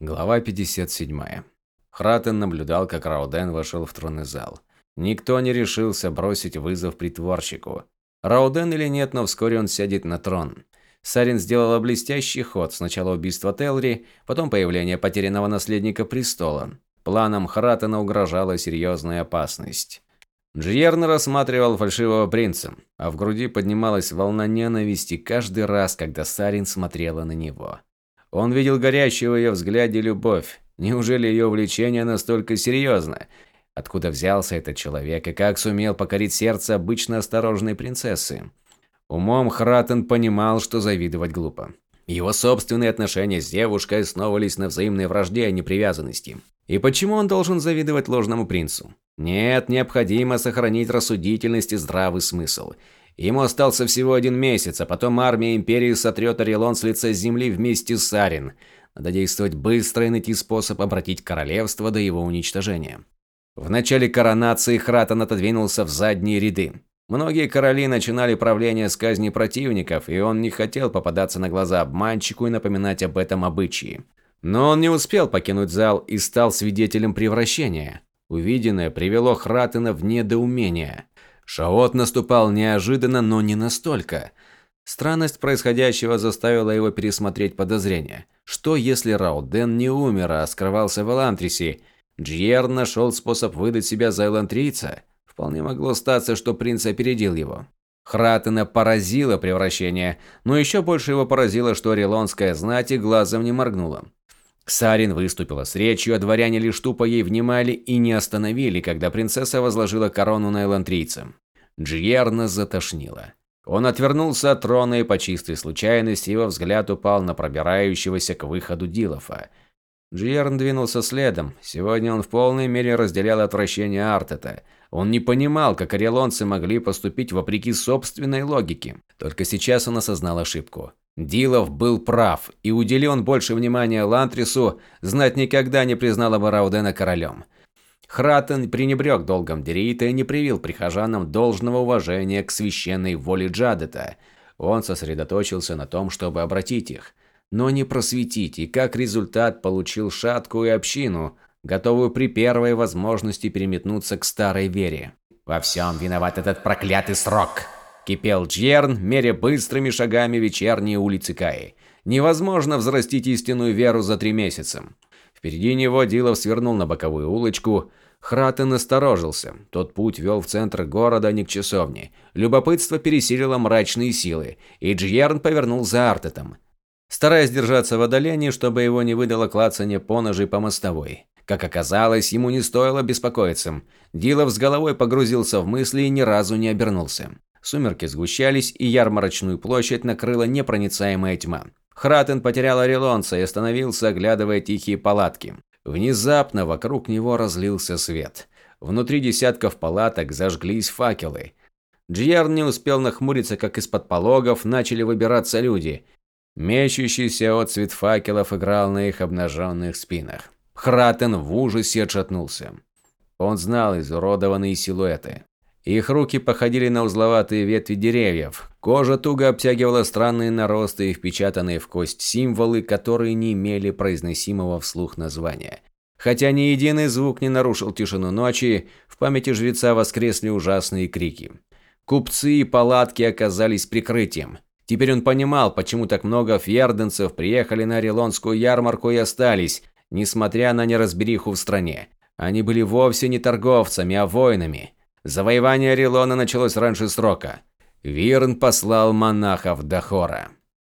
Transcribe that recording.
Глава 57. Хратен наблюдал, как Рауден вошел в тронный зал. Никто не решился бросить вызов притворщику. Рауден или нет, но вскоре он сядет на трон. Сарин сделала блестящий ход. Сначала убийство Телри, потом появление потерянного наследника престола. Планам Хратена угрожала серьезная опасность. Джиерн рассматривал фальшивого принца, а в груди поднималась волна ненависти каждый раз, когда Сарин смотрела на него. Он видел горящую в ее взгляде любовь. Неужели ее влечение настолько серьезно? Откуда взялся этот человек и как сумел покорить сердце обычно осторожной принцессы? Умом Хратен понимал, что завидовать глупо. Его собственные отношения с девушкой основывались на взаимной вражде, а не привязанности. И почему он должен завидовать ложному принцу? Нет, необходимо сохранить рассудительность и здравый смысл – Ему остался всего один месяц, а потом армия Империи сотрет Орелон с лица земли вместе с Сарин. Надо действовать быстро и найти способ обратить королевство до его уничтожения. В начале коронации Хратон отодвинулся в задние ряды. Многие короли начинали правление с казни противников, и он не хотел попадаться на глаза обманщику и напоминать об этом обычаи. Но он не успел покинуть зал и стал свидетелем превращения. Увиденное привело Хратена в недоумение. Шаот наступал неожиданно, но не настолько. Странность происходящего заставила его пересмотреть подозрения. Что если Рауден не умер, а скрывался в Элантрисе? Джьер нашел способ выдать себя за элантрийца? Вполне могло статься, что принц опередил его. Хратена поразило превращение, но еще больше его поразило, что орелонская знать и глазом не моргнула. Ксарин выступила с речью, а дворяне лишь тупо ей внимали и не остановили, когда принцесса возложила корону на элантрийца. Джиерна затошнило. Он отвернулся от трона и по чистой случайности его взгляд упал на пробирающегося к выходу Дилофа. Джиерн двинулся следом. Сегодня он в полной мере разделял отвращение Артета. Он не понимал, как орелонцы могли поступить вопреки собственной логике. Только сейчас он осознал ошибку. Дилов был прав, и удели он больше внимания Лантрису, знать никогда не признала бы Раудена королем. Хратен пренебрег долгом Дерита и не привил прихожанам должного уважения к священной воле Джадета. Он сосредоточился на том, чтобы обратить их, но не просветить, и как результат получил шаткую общину, готовую при первой возможности переметнуться к старой вере. «Во всем виноват этот проклятый срок!» Кипел Джерн, меря быстрыми шагами вечерние улицы Каи. Невозможно взрастить истинную веру за три месяца. Впереди него Дилов свернул на боковую улочку. Хратен насторожился. Тот путь вел в центр города, а не к часовне. Любопытство пересилило мрачные силы, и Джерн повернул за Артетом. Стараясь держаться в отдалении, чтобы его не выдало клацанье поножей по мостовой. Как оказалось, ему не стоило беспокоиться. Дилов с головой погрузился в мысли и ни разу не обернулся. Сумерки сгущались, и ярмарочную площадь накрыла непроницаемая тьма. Хратен потерял орелонца и остановился, оглядывая тихие палатки. Внезапно вокруг него разлился свет. Внутри десятков палаток зажглись факелы. Джиарн не успел нахмуриться, как из-под пологов начали выбираться люди. Мечущийся отцвет факелов играл на их обнаженных спинах. Хратен в ужасе отшатнулся. Он знал изуродованные силуэты. Их руки походили на узловатые ветви деревьев. Кожа туго обтягивала странные наросты и впечатанные в кость символы, которые не имели произносимого вслух названия. Хотя ни единый звук не нарушил тишину ночи, в памяти жреца воскресли ужасные крики. Купцы и палатки оказались прикрытием. Теперь он понимал, почему так много фьерденцев приехали на Орелонскую ярмарку и остались, несмотря на неразбериху в стране. Они были вовсе не торговцами, а воинами. Завоевание Орелона началось раньше срока. Вирн послал монахов до Хора.